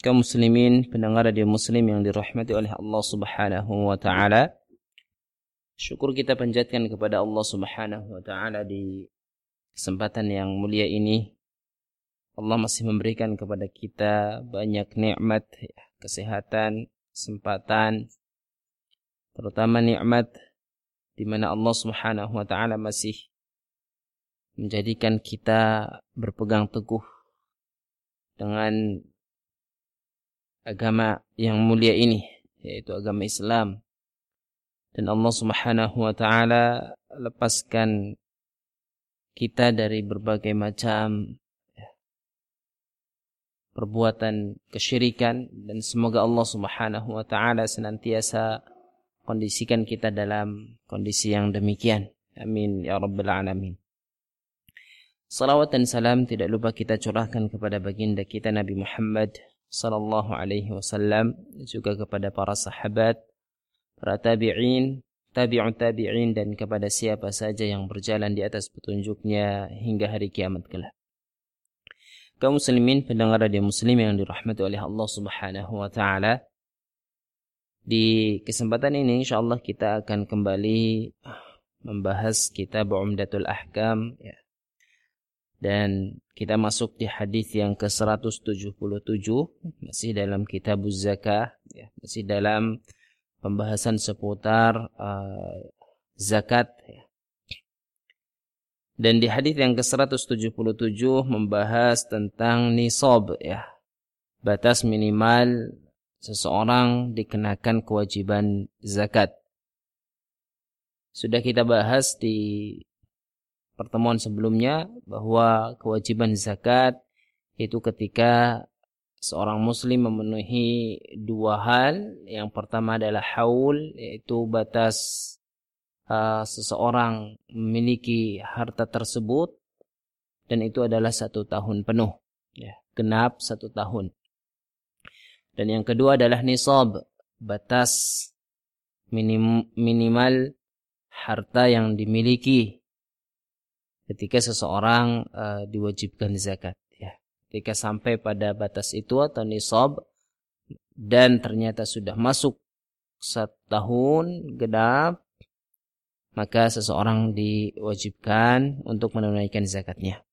kaum muslimin pendengar radio muslim yang dirahmati oleh Allah Subhanahu wa taala. Syukur kita panjatkan kepada Allah Subhanahu wa taala di kesempatan yang mulia ini. Allah masih memberikan kepada kita banyak nikmat, kesehatan, kesempatan, terutama nikmat di mana Allah Subhanahu wa taala masih menjadikan kita berpegang teguh dengan agama yang mulia ini yaitu agama Islam. Dan Allah Subhanahu wa taala lepaskan kita dari berbagai macam ya, perbuatan kesyirikan. Dan semoga Allah Subhanahu wa taala senantiasa kondisikan kita dalam kondisi yang demikian. Amin ya rabbal alamin. Salawat dan salam tidak lupa kita curahkan kepada baginda kita Nabi Muhammad sallallahu alaihi wasallam juga kepada para sahabat, para tabi'in, tabi'un tabi'in dan kepada siapa saja yang berjalan di atas petunjuknya hingga hari kiamat kelak. Kaum muslimin pendengar radio muslim yang dirahmati oleh Allah Subhanahu wa taala. Di kesempatan ini insyaallah kita akan kembali membahas kitab Umdatul Ahkam ya, dan kita masuk di hadis yang ke-177 masih dalam kitab zakah ya, masih dalam pembahasan seputar uh, zakat ya. Dan di hadis yang ke-177 membahas tentang nisab ya. Batas minimal seseorang dikenakan kewajiban zakat. Sudah kita bahas di pertemuan sebelumnya bahwa kewajiban zakat itu ketika seorang muslim memenuhi dua hal. Yang pertama adalah haul yaitu batas uh, seseorang memiliki harta tersebut dan itu adalah satu tahun penuh. Ya, genap satu tahun. Dan yang kedua adalah nisab, batas minim, minimal harta yang dimiliki ketika seseorang uh, diwajibkan zakat ya. Ketika sampai pada batas itu atau nisab dan ternyata sudah masuk satu tahun genap maka seseorang diwajibkan untuk menunaikan zakatnya.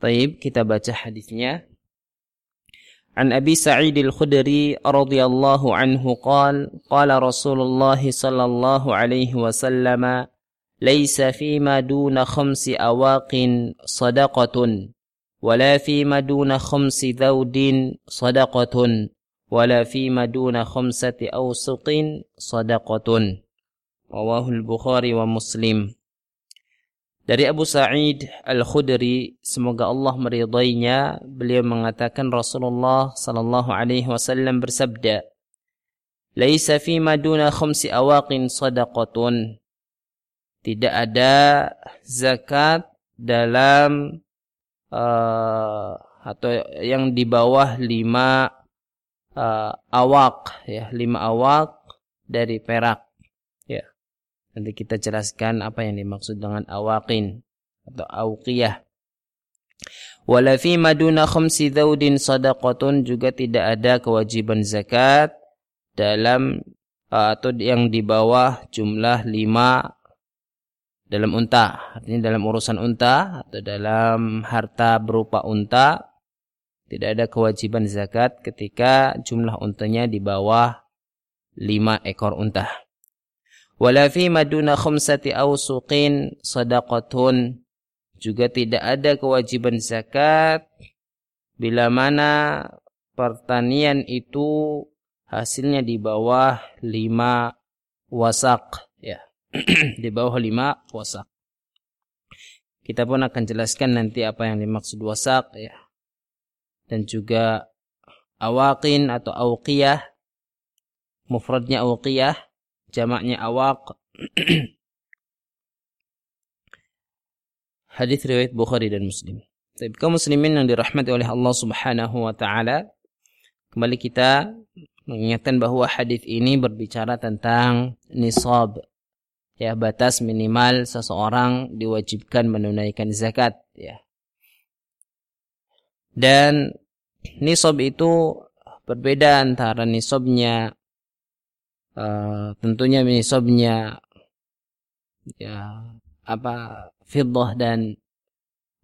Taib kita baca hadisnya. An Abi Sa'id Al-Khudri radhiyallahu anhu qala qala Rasulullah sallallahu alaihi wasallam ليس فيما دون خمس أواق صدقة ولا فيما دون خمس ذود صدقة ولا فيما دون خمسة أوسق صدقة رواه البخاري ومسلم Dari Abu Sa'id Al-Khudri, semoga Allah meridainya, beliau mengatakan Rasulullah sallallahu alaihi wasallam bersabda, "Laisa fi maduna khamsi awaqin sadaqatun." Tidak ada zakat dalam uh, atau yang di bawah lima uh, awak ya lima awak dari perak ya. Nanti kita jelaskan apa yang dimaksud dengan awakin atau auqiyah wala fi maduna khamsi daudin sadaqatun juga tidak ada kewajiban zakat dalam uh, atau yang di bawah jumlah lima dalam unta, artinya dalam urusan unta atau dalam harta berupa unta tidak ada kewajiban zakat ketika jumlah untanya di bawah lima ekor unta. Wala fi maduna khumsati awsuqin sadaqatun. Juga tidak ada kewajiban zakat bila mana pertanian itu hasilnya di bawah lima wasak di bawah lima wasak. Kita pun akan jelaskan nanti apa yang dimaksud wasak ya. Dan juga awaqin atau auqiyah. Mufradnya auqiyah jamaknya awak. Hadis riwayat Bukhari dan Muslim. Tapi kaum muslimin yang dirahmati oleh Allah Subhanahu wa taala, kembali kita mengingatkan bahwa hadis ini berbicara tentang nisab ya batas minimal seseorang diwajibkan menunaikan zakat ya. Dan nisab itu berbeda antara nisabnya uh, tentunya nisabnya ya apa fiddah dan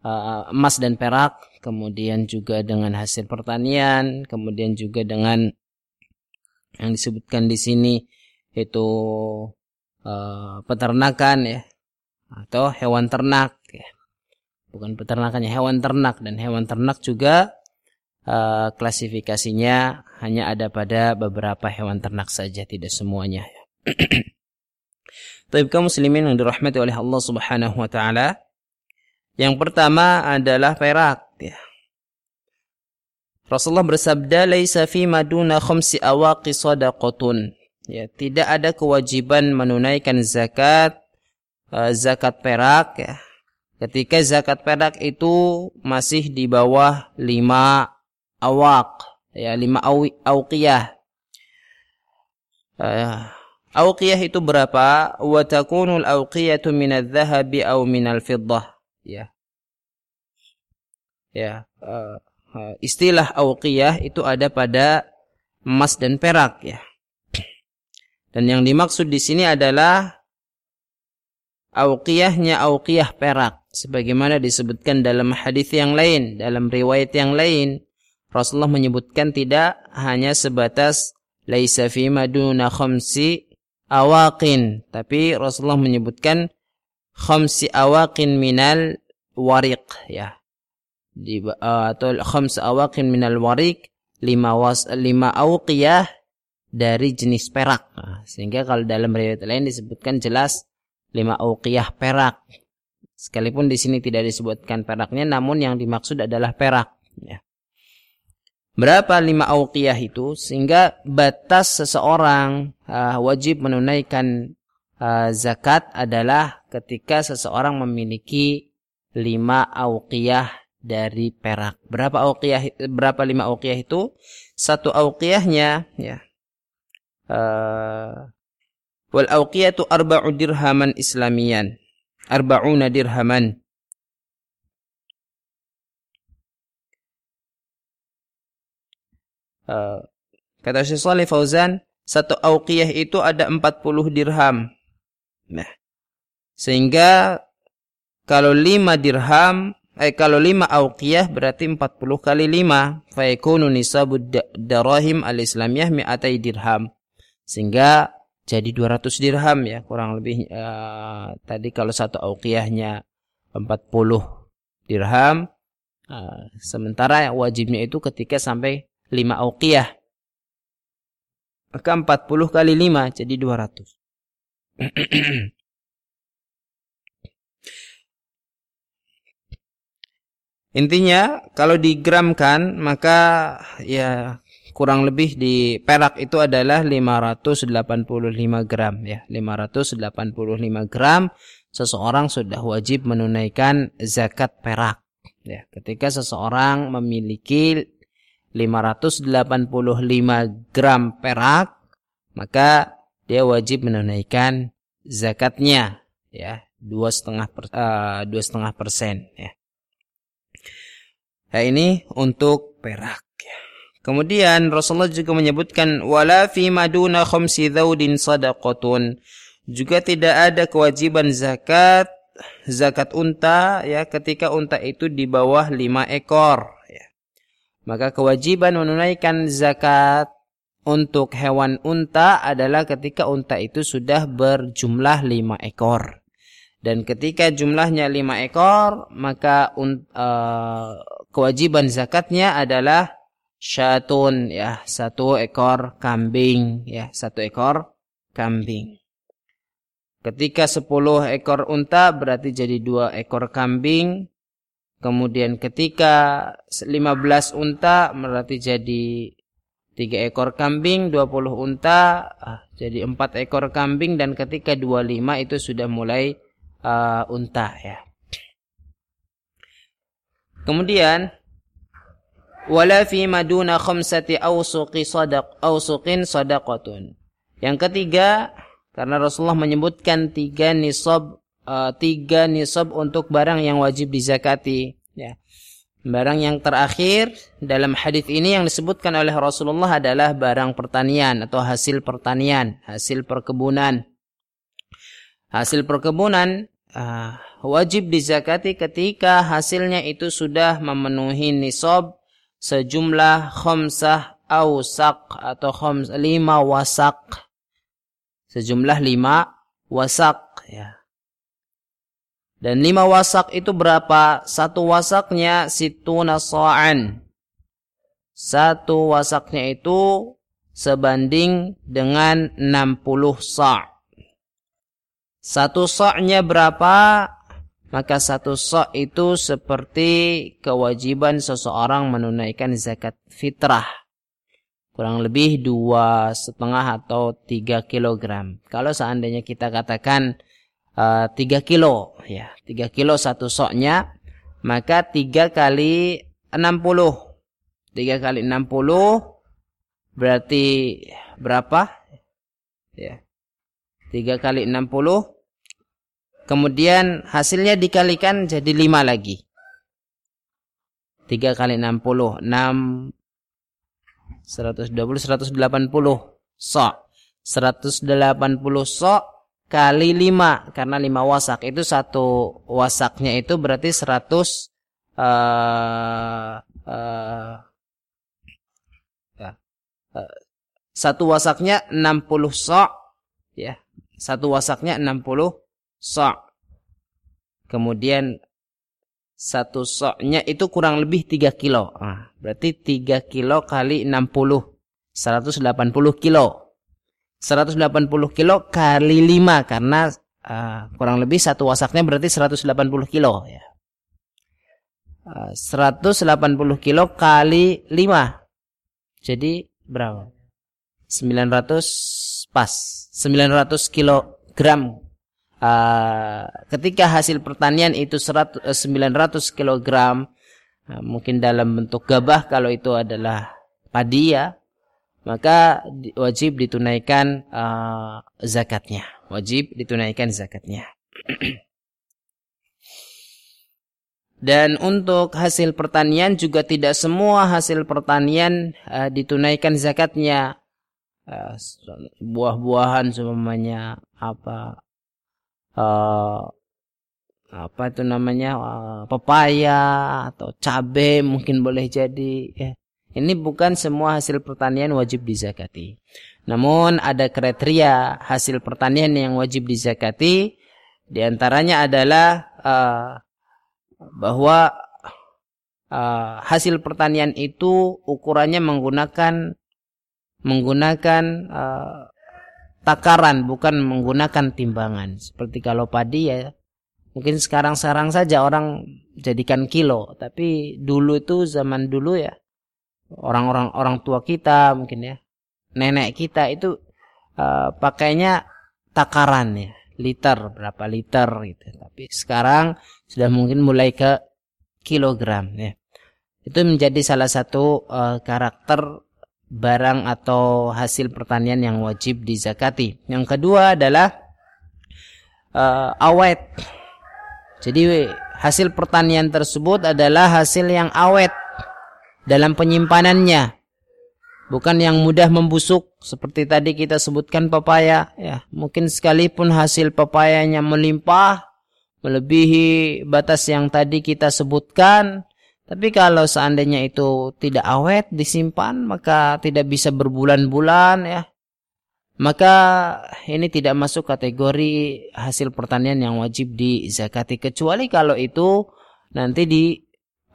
uh, emas dan perak, kemudian juga dengan hasil pertanian, kemudian juga dengan yang disebutkan di sini itu uh, peternakan ya atau hewan ternak ya. Bukan peternakannya hewan ternak dan hewan ternak juga uh, klasifikasinya hanya ada pada beberapa hewan ternak saja tidak semuanya ya. Tapi kaum muslimin yang dirahmati oleh Allah Subhanahu wa taala, yang pertama adalah perak. Ya. Rasulullah bersabda, "Laisa fi maduna khamsi awaqi sadaqatun." Ya, tidak ada kewajiban menunaikan zakat uh, zakat perak ya. Ketika zakat perak itu masih di bawah lima awak, ya lima awqiyah. Uh, awqiyah itu berapa? Wa takunul awqiyatu minadh-dhahabi aw minal fiddah ya ya uh, istilah auqiyah itu ada pada emas dan perak ya dan yang dimaksud di sini adalah auqiyahnya auqiyah perak sebagaimana disebutkan dalam hadis yang lain dalam riwayat yang lain. Rasulullah menyebutkan tidak hanya sebatas laisa fi maduna khamsi awaqin tapi Rasulullah menyebutkan khamsi awaqin minal wariq ya. Di uh, atau khams awaqin minal wariq lima was lima awqiyah dari jenis perak nah, sehingga kalau dalam riwayat lain disebutkan jelas lima awqiyah perak sekalipun di sini tidak disebutkan peraknya namun yang dimaksud adalah perak ya. Berapa lima awqiyah itu sehingga batas seseorang uh, wajib menunaikan uh, zakat adalah ketika seseorang memiliki lima auqiyah dari perak. Berapa auqiyah berapa lima auqiyah itu? Satu auqiyahnya ya. Uh, wal auqiyatu arba'u dirhaman islamiyan. Arba'una dirhaman. Uh, kata Syekh Saleh Fauzan, satu auqiyah itu ada 40 dirham. Nah, sehingga kalau 5 dirham, eh kalau 5 auqiyah berarti 40 kali 5. Fayakunu nisabu darahim al-islamiyah mi'atai dirham. Sehingga jadi 200 dirham ya, kurang lebih uh, tadi kalau satu auqiyahnya 40 dirham, uh, sementara wajibnya itu ketika sampai 5 auqiyah. Maka 40 kali 5 jadi 200. Intinya kalau digramkan maka ya kurang lebih di perak itu adalah 585 gram ya. 585 gram seseorang sudah wajib menunaikan zakat perak. Ya, ketika seseorang memiliki 585 gram perak maka dia wajib menunaikan zakatnya ya dua setengah eh, dua setengah persen ya Nah ini untuk perak. Kemudian Rasulullah juga menyebutkan wala fi maduna khamsi dhaudin sadaqatun. Juga tidak ada kewajiban zakat zakat unta ya ketika unta itu di bawah lima ekor ya. Maka kewajiban menunaikan zakat untuk hewan unta adalah ketika unta itu sudah berjumlah lima ekor. Dan ketika jumlahnya lima ekor, maka uh, kewajiban zakatnya adalah syatun ya satu ekor kambing ya satu ekor kambing. Ketika sepuluh ekor unta berarti jadi dua ekor kambing. Kemudian ketika lima belas unta berarti jadi tiga ekor kambing, 20 unta, uh, jadi empat ekor kambing. Dan ketika 25 itu sudah mulai uh, unta ya. Kemudian wala fi maduna khamsati awsuqi sadaq awsuqin sadaqatun. Yang ketiga karena Rasulullah menyebutkan tiga nisab uh, tiga nisab untuk barang yang wajib dizakati ya. Barang yang terakhir dalam hadis ini yang disebutkan oleh Rasulullah adalah barang pertanian atau hasil pertanian, hasil perkebunan. Hasil perkebunan uh, wajib dizakati ketika hasilnya itu sudah memenuhi nisab sejumlah khamsah ausak atau khams lima wasak sejumlah lima wasak ya dan lima wasak itu berapa? Satu wasaknya situ nasa'an. Satu wasaknya itu sebanding dengan 60 sa'. Satu sa' berapa? Maka satu sa' itu seperti kewajiban seseorang menunaikan zakat fitrah. Kurang lebih dua setengah atau tiga kilogram. Kalau seandainya kita katakan uh, 3 kilo ya 3 kilo satu soknya maka 3 kali 60 3 kali 60 berarti berapa ya 3 kali 60 Kemudian hasilnya dikalikan jadi 5 lagi. 3 kali 60, 6, 120, 180 sok. 180 sok kali 5, karena 5 wasak. Itu satu wasaknya itu berarti 100 uh, uh, uh, satu wasaknya 60 sok. Ya, satu wasaknya 60 so kemudian satu soknya itu kurang lebih 3 kilo. Nah, berarti 3 kilo kali 60, 180 kilo. 180 kilo kali 5 karena uh, kurang lebih satu wasaknya berarti 180 kilo. Ya. Ah, uh, 180 kilo kali 5. Jadi berapa? 900 pas. 900 kilogram Uh, ketika hasil pertanian itu 100, uh, 900 kilogram, uh, mungkin dalam bentuk gabah kalau itu adalah padi ya, maka wajib ditunaikan uh, zakatnya. Wajib ditunaikan zakatnya. Dan untuk hasil pertanian juga tidak semua hasil pertanian uh, ditunaikan zakatnya. Uh, buah-buahan semuanya apa uh, apa itu namanya uh, pepaya atau cabai mungkin boleh jadi ya ini bukan semua hasil pertanian wajib dizakati. Namun ada kriteria hasil pertanian yang wajib dizakati. Di antaranya adalah uh, bahwa uh, hasil pertanian itu ukurannya menggunakan menggunakan uh, takaran bukan menggunakan timbangan. Seperti kalau padi ya mungkin sekarang-sekarang saja orang jadikan kilo, tapi dulu itu zaman dulu ya orang-orang orang tua kita mungkin ya nenek kita itu uh, pakainya takaran ya liter berapa liter gitu. Tapi sekarang sudah mungkin mulai ke kilogram ya. Itu menjadi salah satu uh, karakter barang atau hasil pertanian yang wajib dizakati yang kedua adalah uh, awet jadi hasil pertanian tersebut adalah hasil yang awet dalam penyimpanannya. Bukan yang mudah membusuk seperti tadi kita sebutkan pepaya ya. Mungkin sekalipun hasil pepayanya melimpah melebihi batas yang tadi kita sebutkan, tapi kalau seandainya itu tidak awet disimpan maka tidak bisa berbulan-bulan ya. Maka ini tidak masuk kategori hasil pertanian yang wajib dizakati kecuali kalau itu nanti di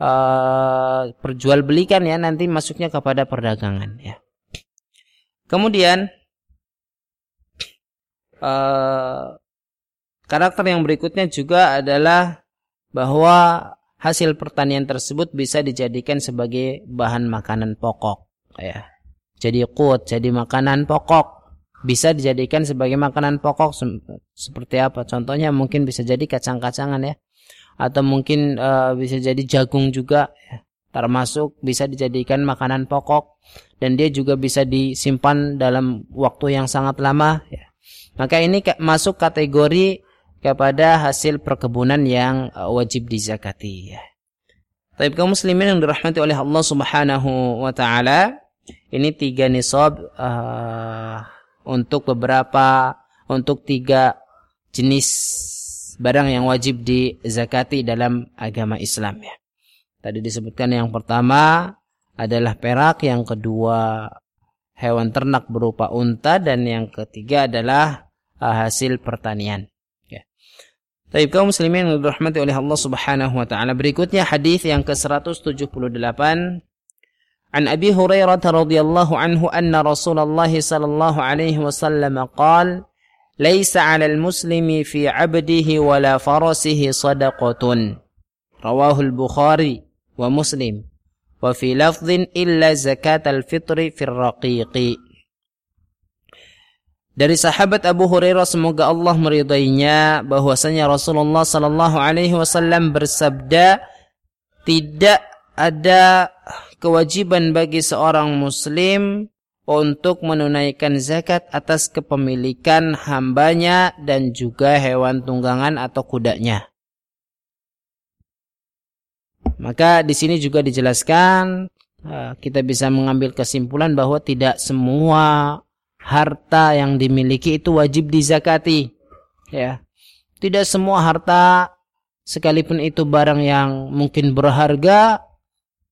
uh, perjualbelikan ya nanti masuknya kepada perdagangan ya. Kemudian uh, karakter yang berikutnya juga adalah bahwa hasil pertanian tersebut bisa dijadikan sebagai bahan makanan pokok ya. jadi qut, jadi makanan pokok. Bisa dijadikan sebagai makanan pokok seperti apa? Contohnya mungkin bisa jadi kacang-kacangan ya. Atau mungkin uh, bisa jadi jagung juga ya. Termasuk bisa dijadikan makanan pokok dan dia juga bisa disimpan dalam waktu yang sangat lama ya. Maka ini masuk kategori kepada hasil perkebunan yang uh, wajib dizakati ya. Tapi kaum muslimin yang dirahmati oleh Allah Subhanahu wa taala, ini tiga nisab uh, untuk beberapa untuk tiga jenis barang yang wajib dizakati dalam agama Islam ya. Tadi disebutkan yang pertama adalah perak, yang kedua hewan ternak berupa unta dan yang ketiga adalah uh, hasil pertanian. Tapi kaum muslimin yang dirahmati oleh Allah Subhanahu wa taala. Berikutnya hadis yang ke-178 An Abi Hurairah radhiyallahu anhu anna Rasulullah sallallahu alaihi wasallam qala ليس على المسلم في عبده ولا فرسه صدقة رواه البخاري ومسلم وفي لفظ إلا زكاة الفطر في الرقيق Dari sahabat Abu Hurairah semoga Allah meridainya bahwasanya Rasulullah sallallahu alaihi wasallam bersabda tidak ada kewajiban bagi seorang muslim untuk menunaikan zakat atas kepemilikan hambanya dan juga hewan tunggangan atau kudanya. Maka di sini juga dijelaskan eh, kita bisa mengambil kesimpulan bahwa tidak semua harta yang dimiliki itu wajib dizakati. Ya. Tidak semua harta sekalipun itu barang yang mungkin berharga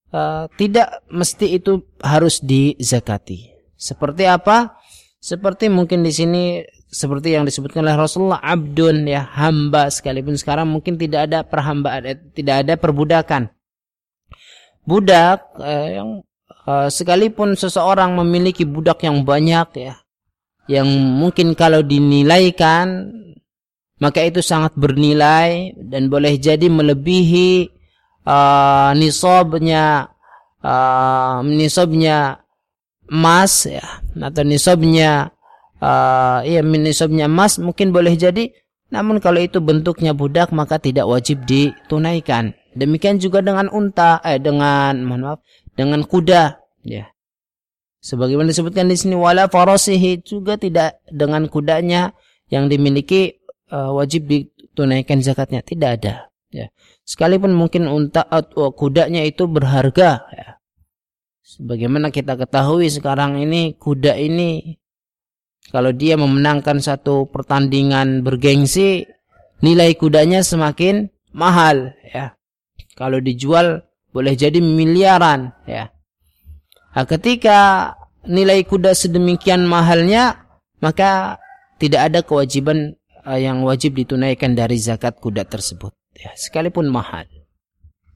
uh, tidak mesti itu harus dizakati. Seperti apa? Seperti mungkin di sini seperti yang disebutkan oleh Rasulullah abdun ya hamba sekalipun sekarang mungkin tidak ada perhambaan eh, tidak ada perbudakan. Budak eh, yang uh, sekalipun seseorang memiliki budak yang banyak ya yang mungkin kalau dinilaikan maka itu sangat bernilai dan boleh jadi melebihi uh, nisabnya uh, nisabnya emas ya atau nisabnya uh, iya nisabnya emas mungkin boleh jadi. Namun kalau itu bentuknya budak maka tidak wajib ditunaikan. Demikian juga dengan unta eh dengan mohon maaf dengan kuda ya Sebagaimana disebutkan di sini wala farasihi juga tidak dengan kudanya yang dimiliki uh, wajib ditunaikan zakatnya, tidak ada. Ya. Sekalipun mungkin unta atau kudanya itu berharga. Ya. Sebagaimana kita ketahui sekarang ini kuda ini kalau dia memenangkan satu pertandingan bergengsi, nilai kudanya semakin mahal. Ya. Kalau dijual boleh jadi miliaran. Ya. Nah, ketika nilai kuda sedemikian mahalnya, maka tidak ada kewajiban yang wajib ditunaikan dari zakat kuda tersebut. Ya, sekalipun mahal.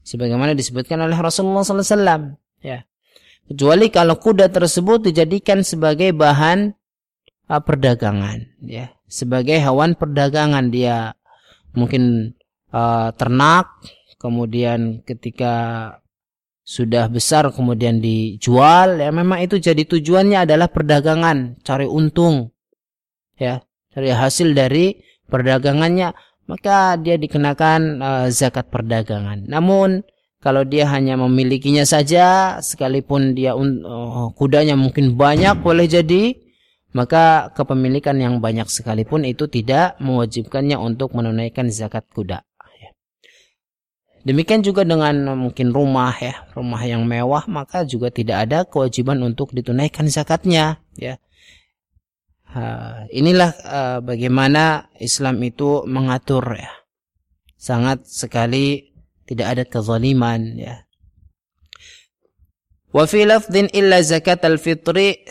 Sebagaimana disebutkan oleh Rasulullah SAW. Ya. Kecuali kalau kuda tersebut dijadikan sebagai bahan uh, perdagangan. Ya. Sebagai hewan perdagangan. Dia mungkin uh, ternak. Kemudian ketika sudah besar kemudian dijual ya memang itu jadi tujuannya adalah perdagangan cari untung ya cari hasil dari perdagangannya maka dia dikenakan uh, zakat perdagangan. Namun kalau dia hanya memilikinya saja sekalipun dia uh, kudanya mungkin banyak boleh jadi maka kepemilikan yang banyak sekalipun itu tidak mewajibkannya untuk menunaikan zakat kuda Demikian juga dengan mungkin rumah ya, rumah yang mewah maka juga tidak ada kewajiban untuk ditunaikan zakatnya ya. Inilah uh, bagaimana Islam itu mengatur ya. Sangat sekali tidak ada kezaliman ya. Wa fi lafdhin illa zakat al-fitri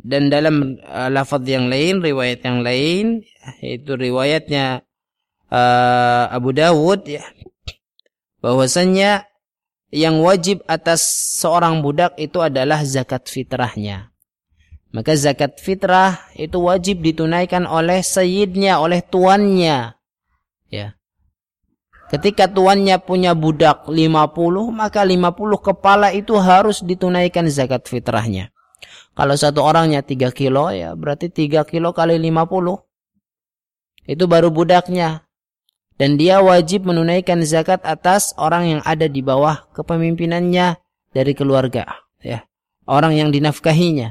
dan dalam uh, lafaz yang lain, riwayat yang lain yaitu riwayatnya uh, Abu Dawud ya bahwasanya yang wajib atas seorang budak itu adalah zakat fitrahnya. Maka zakat fitrah itu wajib ditunaikan oleh sayyidnya, oleh tuannya. Ya. Ketika tuannya punya budak 50, maka 50 kepala itu harus ditunaikan zakat fitrahnya. Kalau satu orangnya 3 kilo ya berarti 3 kilo kali 50. Itu baru budaknya. Dan dia wajib menunaikan zakat atas orang yang ada di bawah kepemimpinannya dari keluarga. ya Orang yang dinafkahinya.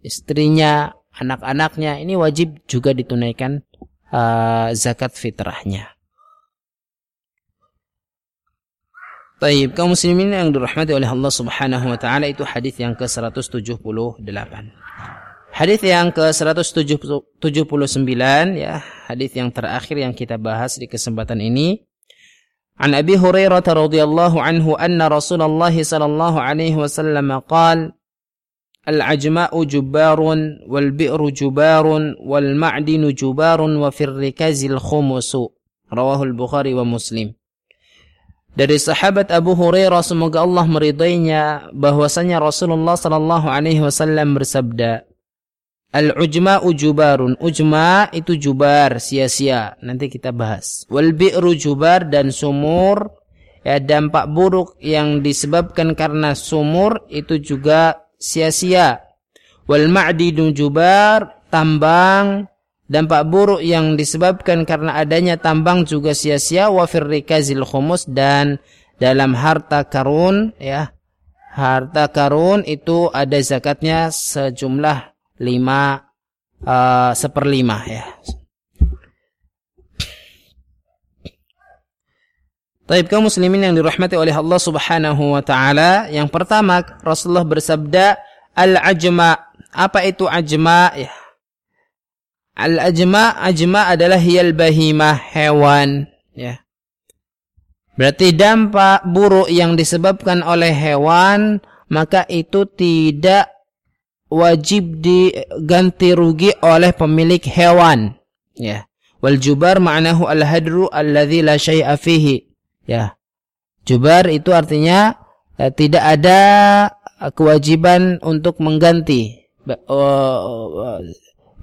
Istrinya, anak-anaknya. Ini wajib juga ditunaikan uh, zakat fitrahnya. Baik, kaum muslimin yang dirahmati oleh Allah Subhanahu wa taala itu hadis yang ke-178. Hadis yang ke-179 ya, hadis yang terakhir yang kita bahas di kesempatan ini. An Abi Hurairah radhiyallahu anhu anna Rasulullah sallallahu alaihi wasallam qala Al-ajma'u jubarun wal bi'ru jubarun wal ma'dinu jubarun wa firrikazil khumusu. Rawahul Bukhari wa Muslim. Dari sahabat Abu Hurairah semoga Allah meridainya bahwasanya Rasulullah sallallahu alaihi wasallam bersabda Al-ujma ujubarun. Ujma itu jubar, sia-sia. Nanti kita bahas. Wal bi'ru jubar dan sumur ya dampak buruk yang disebabkan karena sumur itu juga sia-sia. Wal ma'didu jubar tambang Dampak buruk yang disebabkan karena adanya tambang juga sia-sia wa firrikazil khumus dan dalam harta karun ya. Harta karun itu ada zakatnya sejumlah lima uh, seperlima ya. Taib kaum muslimin yang dirahmati oleh Allah Subhanahu wa taala, yang pertama Rasulullah bersabda al-ajma. Apa itu ajma? Ya, Al-ajma ajma adalah hiyal bahimah hewan ya. Berarti dampak buruk yang disebabkan oleh hewan maka itu tidak wajib diganti rugi oleh pemilik hewan ya. Wal jubar ma'nahu al-hadru alladhi la syai'a fihi ya. Jubar itu artinya eh, tidak ada kewajiban untuk mengganti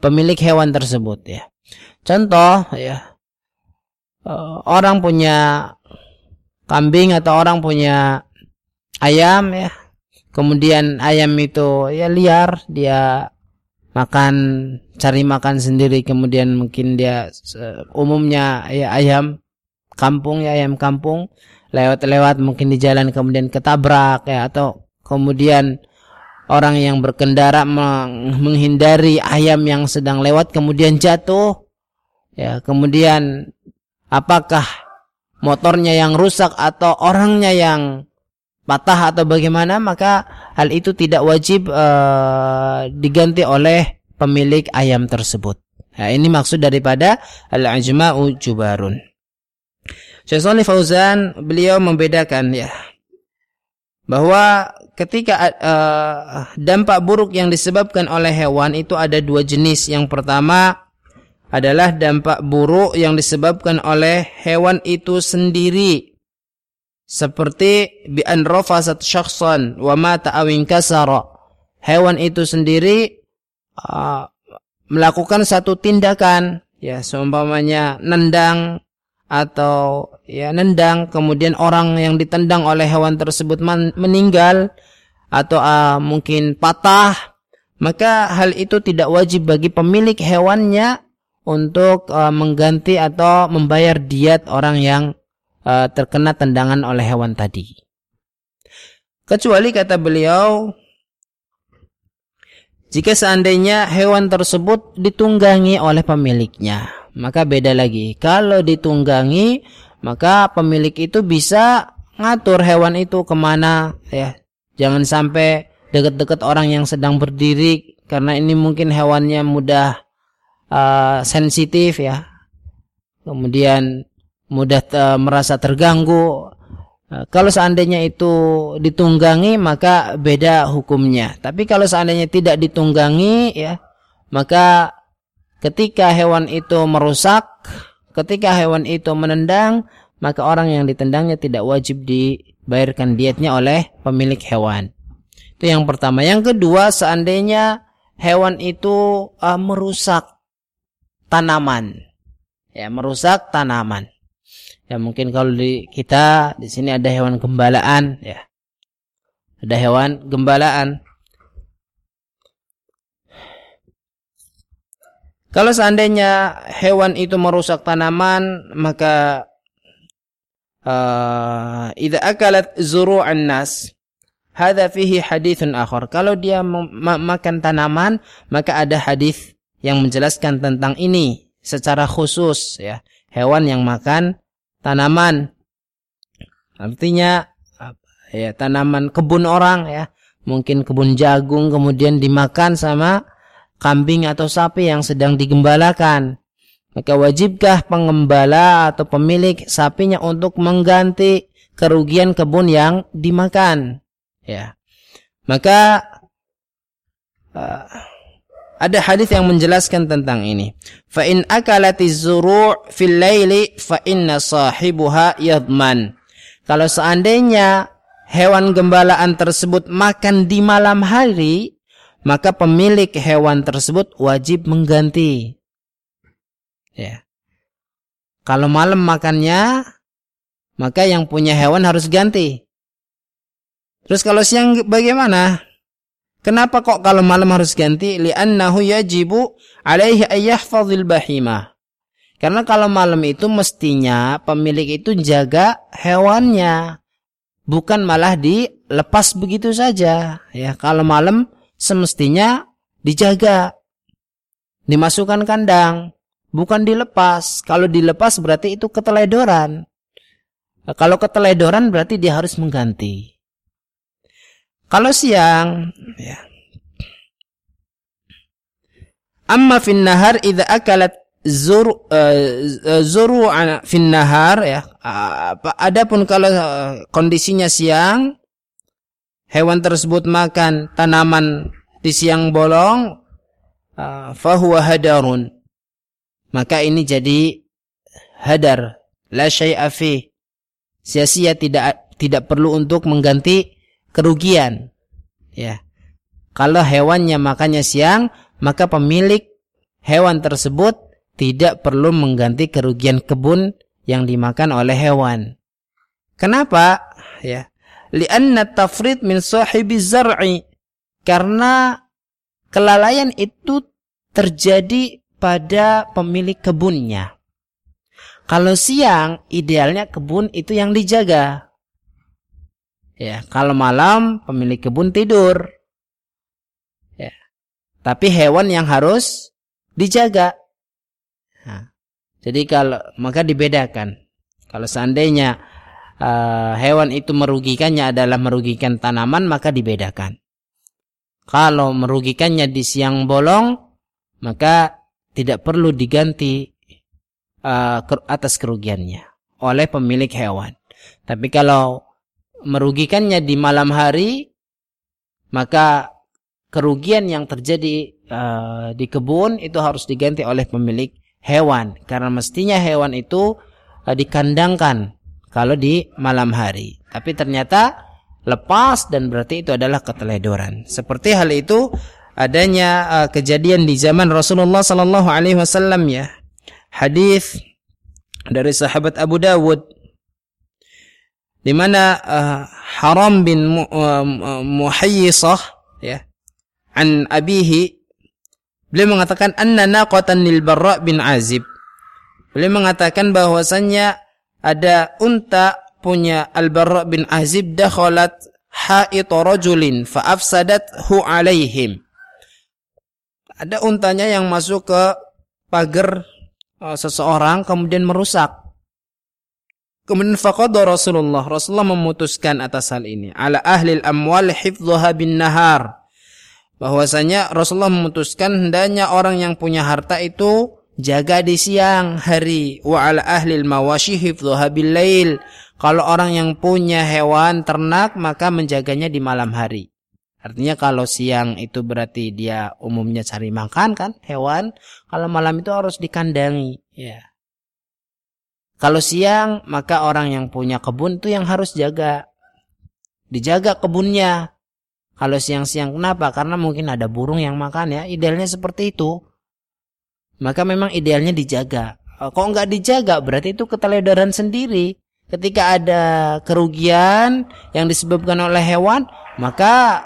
pemilik hewan tersebut ya. Contoh ya. Eh, orang punya kambing atau orang punya ayam ya. Kemudian ayam itu ya liar, dia makan cari makan sendiri. Kemudian mungkin dia umumnya ya ayam kampung ya ayam kampung. Lewat-lewat mungkin di jalan kemudian ketabrak ya. Atau kemudian orang yang berkendara menghindari ayam yang sedang lewat kemudian jatuh. Ya kemudian apakah motornya yang rusak atau orangnya yang patah atau bagaimana maka hal itu tidak wajib uh, diganti oleh pemilik ayam tersebut. Nah, ini maksud daripada al-ajma'u jubarun. Syekh Fauzan beliau membedakan ya bahwa ketika uh, dampak buruk yang disebabkan oleh hewan itu ada dua jenis. Yang pertama adalah dampak buruk yang disebabkan oleh hewan itu sendiri. Seperti bi an rafasat syakhsan wa mata awin kasara. Hewan itu sendiri uh, melakukan satu tindakan ya seumpamanya nendang atau ya nendang kemudian orang yang ditendang oleh hewan tersebut meninggal atau uh, mungkin patah maka hal itu tidak wajib bagi pemilik hewannya untuk uh, mengganti atau membayar diat orang yang uh, terkena tendangan oleh hewan tadi kecuali kata beliau jika seandainya hewan tersebut ditunggangi oleh pemiliknya maka beda lagi. Kalau ditunggangi, maka pemilik itu bisa ngatur hewan itu ke mana ya. Jangan sampai dekat-dekat orang yang sedang berdiri karena ini mungkin hewannya mudah uh, sensitif ya. Kemudian mudah uh, merasa terganggu. Uh, kalau seandainya itu ditunggangi maka beda hukumnya. Tapi kalau seandainya tidak ditunggangi ya, maka ketika hewan itu merusak, ketika hewan itu menendang, maka orang yang ditendangnya tidak wajib dibayarkan dietnya oleh pemilik hewan. Itu yang pertama. Yang kedua, seandainya hewan itu uh, merusak tanaman. Ya, merusak tanaman. Ya mungkin kalau di kita di sini ada hewan gembalaan ya. Ada hewan gembalaan. Kalau seandainya hewan itu merusak tanaman, maka uh, akalat zuru nas Hada fihi hadithun akhar. Kalau dia makan tanaman, maka ada hadith yang menjelaskan tentang ini secara khusus ya, hewan yang makan tanaman. Artinya ya tanaman kebun orang ya. Mungkin kebun jagung kemudian dimakan sama kambing atau sapi yang sedang digembalakan. Maka wajibkah pengembala atau pemilik sapinya untuk mengganti kerugian kebun yang dimakan? Ya. Maka uh, ada hadis yang menjelaskan tentang ini. Fa in akalati zuru' fil laili fa inna sahibuha yadman. Kalau seandainya hewan gembalaan tersebut makan di malam hari, maka pemilik hewan tersebut wajib mengganti. Ya. Kalau malam makannya, maka yang punya hewan harus ganti. Terus kalau siang bagaimana? Kenapa kok kalau malam harus ganti? Li'annahu yajibu alaihi ayyahfazil bahimah. Karena kalau malam itu mestinya pemilik itu jaga hewannya. Bukan malah dilepas begitu saja. Ya, kalau malam semestinya dijaga. Dimasukkan kandang, bukan dilepas. Kalau dilepas berarti itu keteledoran. Kalau keteledoran berarti dia harus mengganti. Kalau siang, ya. Amma fin nahar idza akalat zur uh, zuru fin nahar ya. Adapun kalau eh, kondisinya siang hewan tersebut makan tanaman di siang bolong uh, fahuwa hadarun maka ini jadi hadar la syai'a fi sia-sia tidak tidak perlu untuk mengganti kerugian. Ya. Kalau hewannya makannya siang maka pemilik hewan tersebut tidak perlu mengganti kerugian kebun yang dimakan oleh hewan. Kenapa? Ya. Lianna tafrid min sahibi zar'i. Karena kelalaian itu terjadi pada pemilik kebunnya. Kalau siang idealnya kebun itu yang dijaga. Ya, kalau malam pemilik kebun tidur. Ya. Tapi hewan yang harus dijaga. Nah, jadi kalau maka dibedakan. Kalau seandainya uh, hewan itu merugikannya adalah merugikan tanaman maka dibedakan. Kalau merugikannya di siang bolong maka tidak perlu diganti uh, atas kerugiannya oleh pemilik hewan. Tapi kalau merugikannya di malam hari maka kerugian yang terjadi uh, di kebun itu harus diganti oleh pemilik hewan karena mestinya hewan itu uh, dikandangkan kalau di malam hari. Tapi ternyata lepas dan berarti itu adalah keteledoran. Seperti hal itu adanya uh, kejadian di zaman Rasulullah sallallahu alaihi wasallam ya. Hadis dari sahabat Abu Dawud di mana uh, Haram bin Mu, uh, Muhayyisah ya an abihi beliau mengatakan anna naqatan lil Barra bin Azib. Beliau mengatakan bahwasannya ada unta punya Al-Barra bin Azib dakhalat ha'it rajulin fa afsadathu alaihim. Ada untanya yang masuk ke pagar uh, seseorang kemudian merusak. Kemudian faqada Rasulullah, Rasulullah memutuskan atas hal ini. Ala ahli amwal hifdhaha bin nahar. Bahwasanya Rasulullah memutuskan hendaknya orang yang punya harta itu jaga di siang hari. Wa ala ahli mawashi hifdhuha lail. Kalau orang yang punya hewan ternak maka menjaganya di malam hari. Artinya kalau siang itu berarti dia umumnya cari makan kan hewan. Kalau malam itu harus dikandangi ya kalau siang maka orang yang punya kebun itu yang harus jaga dijaga kebunnya kalau siang-siang kenapa karena mungkin ada burung yang makan ya idealnya seperti itu maka memang idealnya dijaga. Eh, kok nggak dijaga berarti itu keteledoran sendiri. Ketika ada kerugian yang disebabkan oleh hewan, maka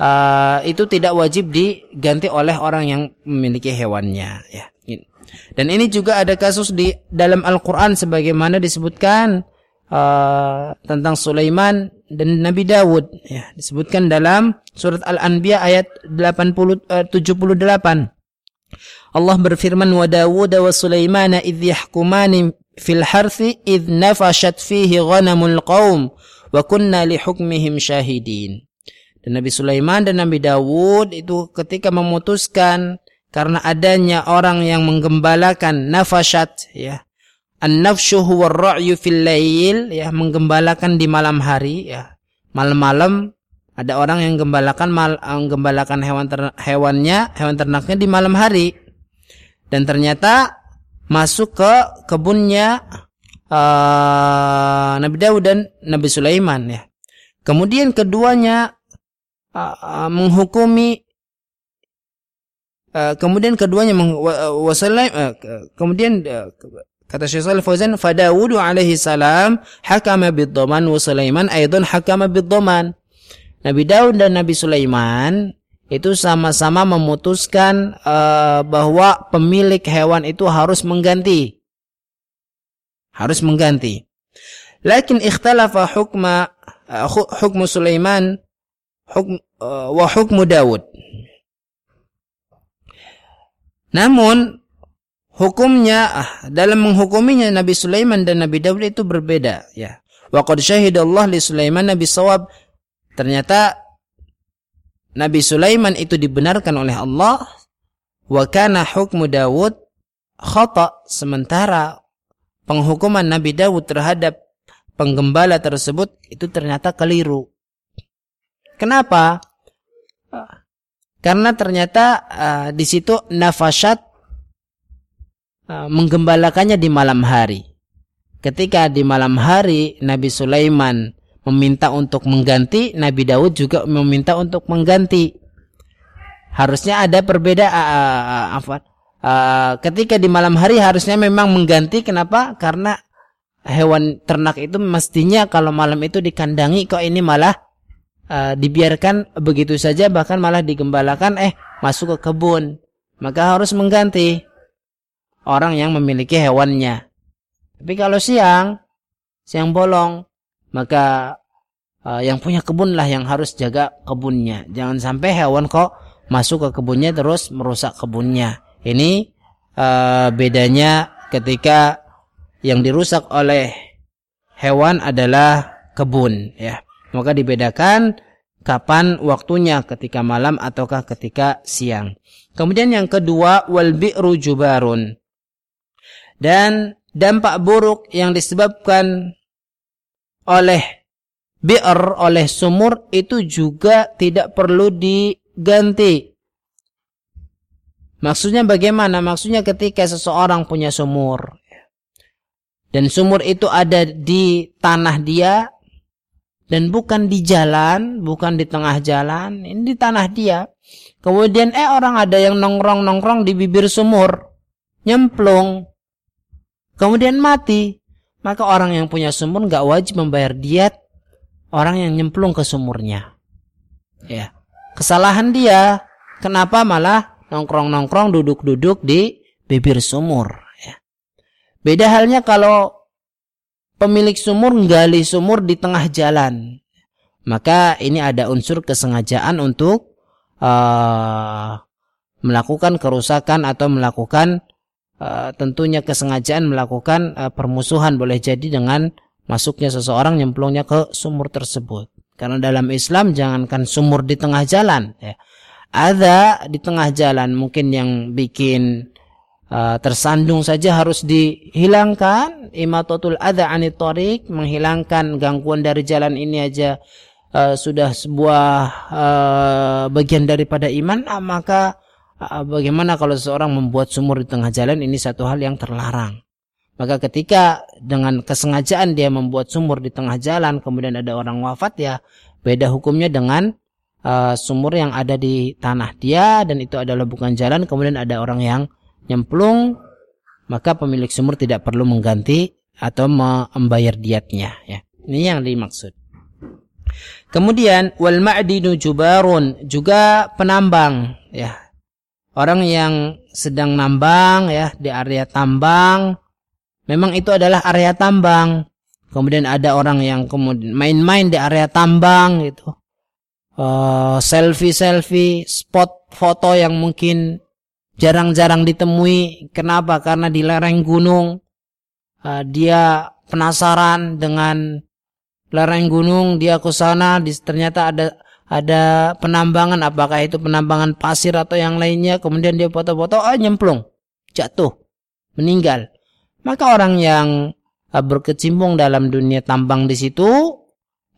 uh, itu tidak wajib diganti oleh orang yang memiliki hewannya ya. Dan ini juga ada kasus di dalam Al-Qur'an sebagaimana disebutkan uh, tentang Sulaiman dan Nabi Dawud. Ya disebutkan dalam surat Al-Anbiya ayat 80 uh, 78 Allah berfirman wa Dawud wa Sulaiman idh yahkumani fil harthi idh nafashat fihi ghanamul qaum wa kunna li hukmihim syahidin dan Nabi Sulaiman dan Nabi Dawud itu ketika memutuskan karena adanya orang yang menggembalakan nafashat ya. An-nafshu huwa fil lail ya menggembalakan di malam hari ya. Malam-malam ada orang yang gembalakan mal, menggembalakan hewan ter, hewannya, hewan ternaknya di malam hari. Dan ternyata masuk ke kebunnya uh, Nabi Dawud dan Nabi Sulaiman ya. Kemudian keduanya uh, menghukumi uh, kemudian keduanya meng, uh, kemudian uh, kata Syekh Shalih Fauzan fa Dawud alaihi salam hakama bid-dhaman wa Sulaiman aidan hakama bid-dhaman Nabi Daud dan Nabi Sulaiman itu sama-sama memutuskan uh, bahwa pemilik hewan itu harus mengganti. Harus mengganti. Lakin ikhtalafa hukma uh, hukmu Sulaiman hukm, uh, wa hukmu Daud. Namun hukumnya ah, dalam menghukuminya Nabi Sulaiman dan Nabi Daud itu berbeda ya. Wa qad syahidallah li Sulaiman Nabi sawab ternyata Nabi Sulaiman itu dibenarkan oleh Allah wa kana hukmu Daud khata sementara penghukuman Nabi Daud terhadap penggembala tersebut itu ternyata keliru Kenapa? Karena ternyata uh, di situ nafasat uh, menggembalakannya di malam hari. Ketika di malam hari Nabi Sulaiman meminta untuk mengganti, Nabi Daud juga meminta untuk mengganti. Harusnya ada perbedaan. Uh, uh, uh, ketika di malam hari harusnya memang mengganti. Kenapa? Karena hewan ternak itu mestinya kalau malam itu dikandangi kok ini malah uh, dibiarkan begitu saja bahkan malah digembalakan eh masuk ke kebun. Maka harus mengganti orang yang memiliki hewannya. Tapi kalau siang siang bolong maka uh, yang punya kebun lah yang harus jaga kebunnya. Jangan sampai hewan kok masuk ke kebunnya terus merusak kebunnya. Ini uh, bedanya ketika yang dirusak oleh hewan adalah kebun ya maka dibedakan kapan waktunya ketika malam ataukah ketika siang. Kemudian yang kedua wal bi'ru jubarun. Dan dampak buruk yang disebabkan oleh bi'r oleh sumur itu juga tidak perlu diganti. Maksudnya bagaimana? Maksudnya ketika seseorang punya sumur dan sumur itu ada di tanah dia dan bukan di jalan, bukan di tengah jalan, ini di tanah dia. Kemudian eh orang ada yang nongkrong-nongkrong di bibir sumur, nyemplung, kemudian mati. Maka orang yang punya sumur nggak wajib membayar diet orang yang nyemplung ke sumurnya. Ya, kesalahan dia. Kenapa malah nongkrong-nongkrong duduk-duduk di bibir sumur? Ya. Beda halnya kalau pemilik sumur menggali sumur di tengah jalan. Maka ini ada unsur kesengajaan untuk uh, melakukan kerusakan atau melakukan uh, tentunya kesengajaan melakukan uh, permusuhan boleh jadi dengan masuknya seseorang nyemplungnya ke sumur tersebut. Karena dalam Islam jangankan sumur di tengah jalan ya. Ada di tengah jalan mungkin yang bikin uh, tersandung saja harus dihilangkan. Imatatul adha anit menghilangkan gangguan dari jalan ini aja uh, sudah sebuah uh, bagian daripada iman. Uh, maka uh, bagaimana kalau seseorang membuat sumur di tengah jalan? Ini satu hal yang terlarang. Maka ketika dengan kesengajaan dia membuat sumur di tengah jalan kemudian ada orang wafat ya beda hukumnya dengan uh, sumur yang ada di tanah dia dan itu adalah bukan jalan. Kemudian ada orang yang nyemplung maka pemilik sumur tidak perlu mengganti atau membayar diatnya ya. Ini yang dimaksud. Kemudian wal ma'dinu jubarun juga penambang ya. Orang yang sedang nambang ya di area tambang memang itu adalah area tambang. Kemudian ada orang yang kemudian main-main di area tambang gitu. Uh, selfie-selfie, spot foto yang mungkin jarang-jarang ditemui. Kenapa? Karena di lereng gunung uh, dia penasaran dengan lereng gunung, dia ke sana, ternyata ada ada penambangan, apakah itu penambangan pasir atau yang lainnya, kemudian dia foto-foto, ah nyemplung, jatuh, meninggal. Maka orang yang uh, berkecimpung dalam dunia tambang di situ,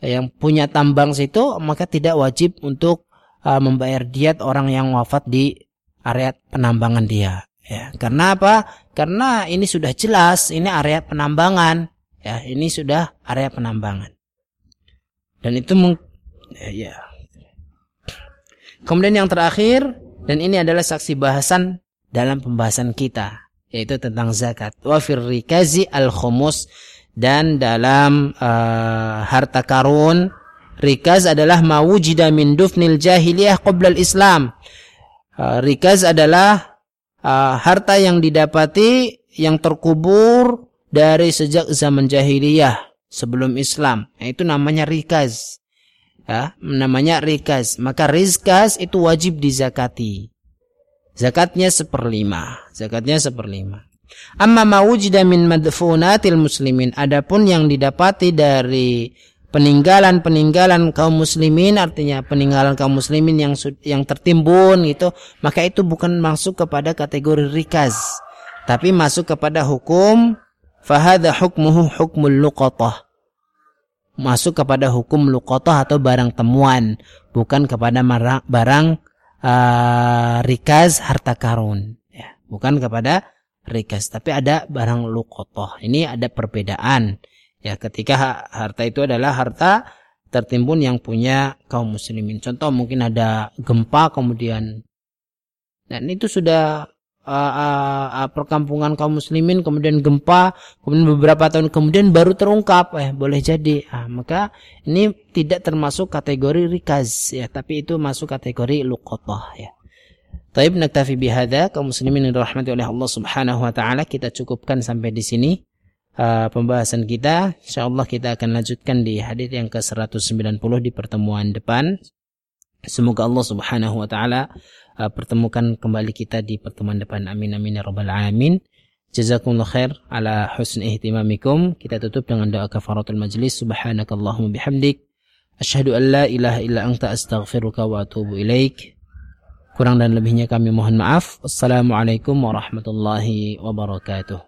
yang punya tambang situ, maka tidak wajib untuk uh, membayar diet orang yang wafat di area penambangan dia. Ya, karena apa? Karena ini sudah jelas, ini area penambangan. Ya, ini sudah area penambangan. Dan itu meng ya, ya. Kemudian yang terakhir dan ini adalah saksi bahasan dalam pembahasan kita yaitu tentang zakat wa rikazi al khumus dan dalam uh, harta karun rikaz adalah mawujida min dufnil jahiliyah qabla islam uh, rikaz adalah uh, harta yang didapati yang terkubur dari sejak zaman jahiliyah sebelum Islam nah, itu namanya rikaz ya namanya rikaz maka rizkas itu wajib dizakati Zakatnya seperlima. Zakatnya seperlima. Amma mawujida min madfunatil muslimin. Adapun yang didapati dari peninggalan-peninggalan kaum muslimin artinya peninggalan kaum muslimin yang yang tertimbun gitu, maka itu bukan masuk kepada kategori rikaz, tapi masuk kepada hukum fahada hukmuhu hukmul luqatah. Masuk kepada hukum luqatah atau barang temuan, bukan kepada barang uh, rikaz harta karun ya. Bukan kepada rikaz tapi ada barang lukotoh ini ada perbedaan ya ketika harta itu adalah harta tertimbun yang punya kaum muslimin. Contoh mungkin ada gempa kemudian. Dan itu sudah uh, uh, uh, perkampungan kaum muslimin kemudian gempa kemudian beberapa tahun kemudian baru terungkap. Eh boleh jadi. Ah, maka ini tidak termasuk kategori rikaz ya tapi itu masuk kategori luqatah ya. Taib naktafi bihada kaum muslimin yang dirahmati oleh Allah Subhanahu wa taala kita cukupkan sampai di sini uh, pembahasan kita insyaallah kita akan lanjutkan di hadis yang ke-190 di pertemuan depan semoga Allah Subhanahu wa taala uh, pertemukan kembali kita di pertemuan depan. Amin amin ya rabbal alamin. Jazakumullah khair ala husn ihtimamikum. Kita tutup dengan doa kafaratul majlis. Subhanakallahumma bihamdik. Asyhadu an la ilaha illa anta astaghfiruka wa atubu ilaik. Kurang dan lebihnya kami mohon maaf. Wassalamualaikum warahmatullahi wabarakatuh.